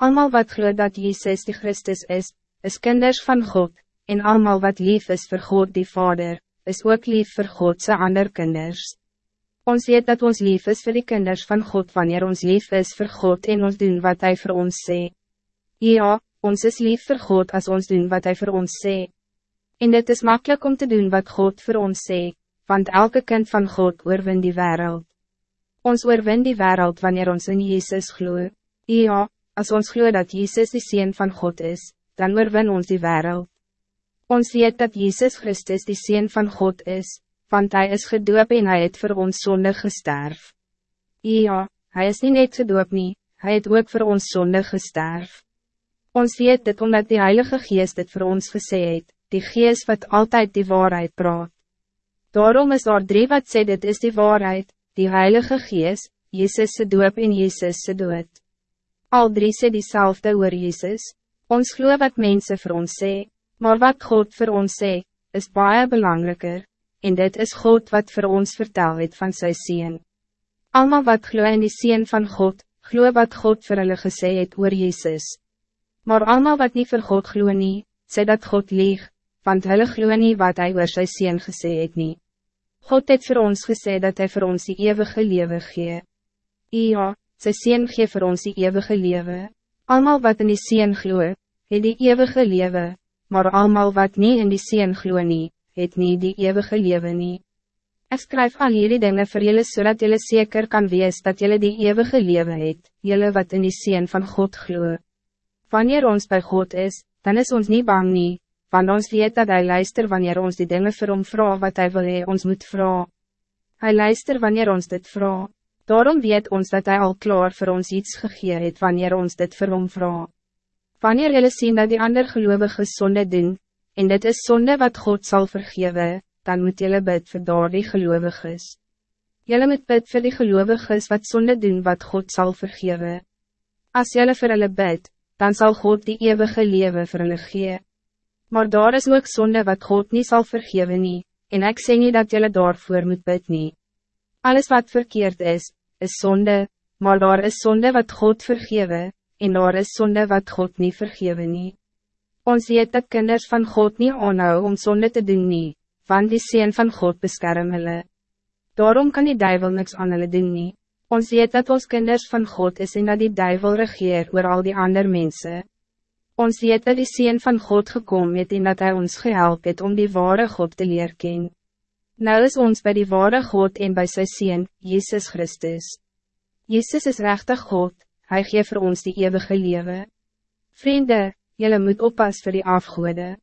Almal wat geloof dat Jezus die Christus is, is kinders van God, en almal wat lief is voor God die Vader, is ook lief voor Godse ander kinders. Ons weet dat ons lief is voor die kinders van God wanneer ons lief is voor God en ons doen wat Hij voor ons sê. Ja, ons is lief voor God als ons doen wat Hij voor ons sê. En dit is makkelijk om te doen wat God voor ons sê, want elke kind van God oorwin die wereld. Ons oorwin die wereld wanneer ons in Jezus gloeit. Ja, als ons gloeit dat Jezus de Seen van God is, dan oorwin ons die wereld. Ons weet dat Jezus Christus de Seen van God is, want Hij is gedoop en Hij het voor ons zonde gesterf. Ja, Hij is niet net gedoop nie, Hij het ook voor ons zonde gesterf. Ons weet dit omdat die Heilige Geest het voor ons gesê het, die Geest wat altijd die waarheid praat. Daarom is daar drie wat sê dit is die waarheid, die Heilige Geest, Jezus se doop en Jezus se dood. Al drie sê diezelfde oor Jezus, ons geloof wat mensen voor ons sê, maar wat God voor ons sê, is baie belangrijker en dit is God wat voor ons vertel het van sy Seen. Almal wat glo in die Seen van God, glo wat God voor hulle gesê het oor Jezus. Maar almal wat niet voor God glo nie, sê dat God lieg, want hulle glo nie wat hij oor sy Seen gesê het nie. God het voor ons gesê dat hij voor ons die eeuwige lewe gee. Ja, sy Seen gee voor ons die eeuwige lewe. Almal wat in die Seen glo, het die eeuwige lewe, maar almal wat niet in die Seen glo nie, het nie die eeuwige leven nie. Ek skryf al hierdie dinge vir julle so julle zeker kan wees dat julle die eeuwige leven het, julle wat in die Seen van God glo. Wanneer ons bij God is, dan is ons niet bang nie, want ons weet dat hij luister wanneer ons die dingen vir hom vraag wat hij wil hee ons moet vraag. Hij luister wanneer ons dit vraag. Daarom weet ons dat hij al klaar voor ons iets gegee het wanneer ons dit vir hom vraag. Wanneer jullie zien dat die ander gelovigen zonde doen, en dit is zonde wat God zal vergeven, dan moet jullie bid voor daar die geloviges. Jullie moet bid voor die geloviges wat zonde doen wat God zal vergeven. Als jullie voor hulle bid, dan zal God die eeuwige leven voor hulle gee. Maar daar is ook zonde wat God niet zal vergeven nie, en ik zeg niet dat jullie daarvoor moet bid nie. Alles wat verkeerd is, is zonde, maar daar is zonde wat God vergeven, en daar is zonde wat God niet vergeven nie. Ons weet dat kinders van God niet aanhou om zonde te doen nie, want die Seen van God beskerm hulle. Daarom kan die duivel niks aan hulle doen nie. Ons weet dat ons kinders van God is en dat die duivel regeer oor al die ander mensen. Ons weet dat die Seen van God gekomen het en dat hij ons gehelp het om die ware God te leer ken. Nou is ons bij die ware God en bij sy Seen, Jezus Christus. Jezus is rechtig God, Hij geeft voor ons die eeuwige leven. Vrienden, Jelle moet oppas voor die afgoede.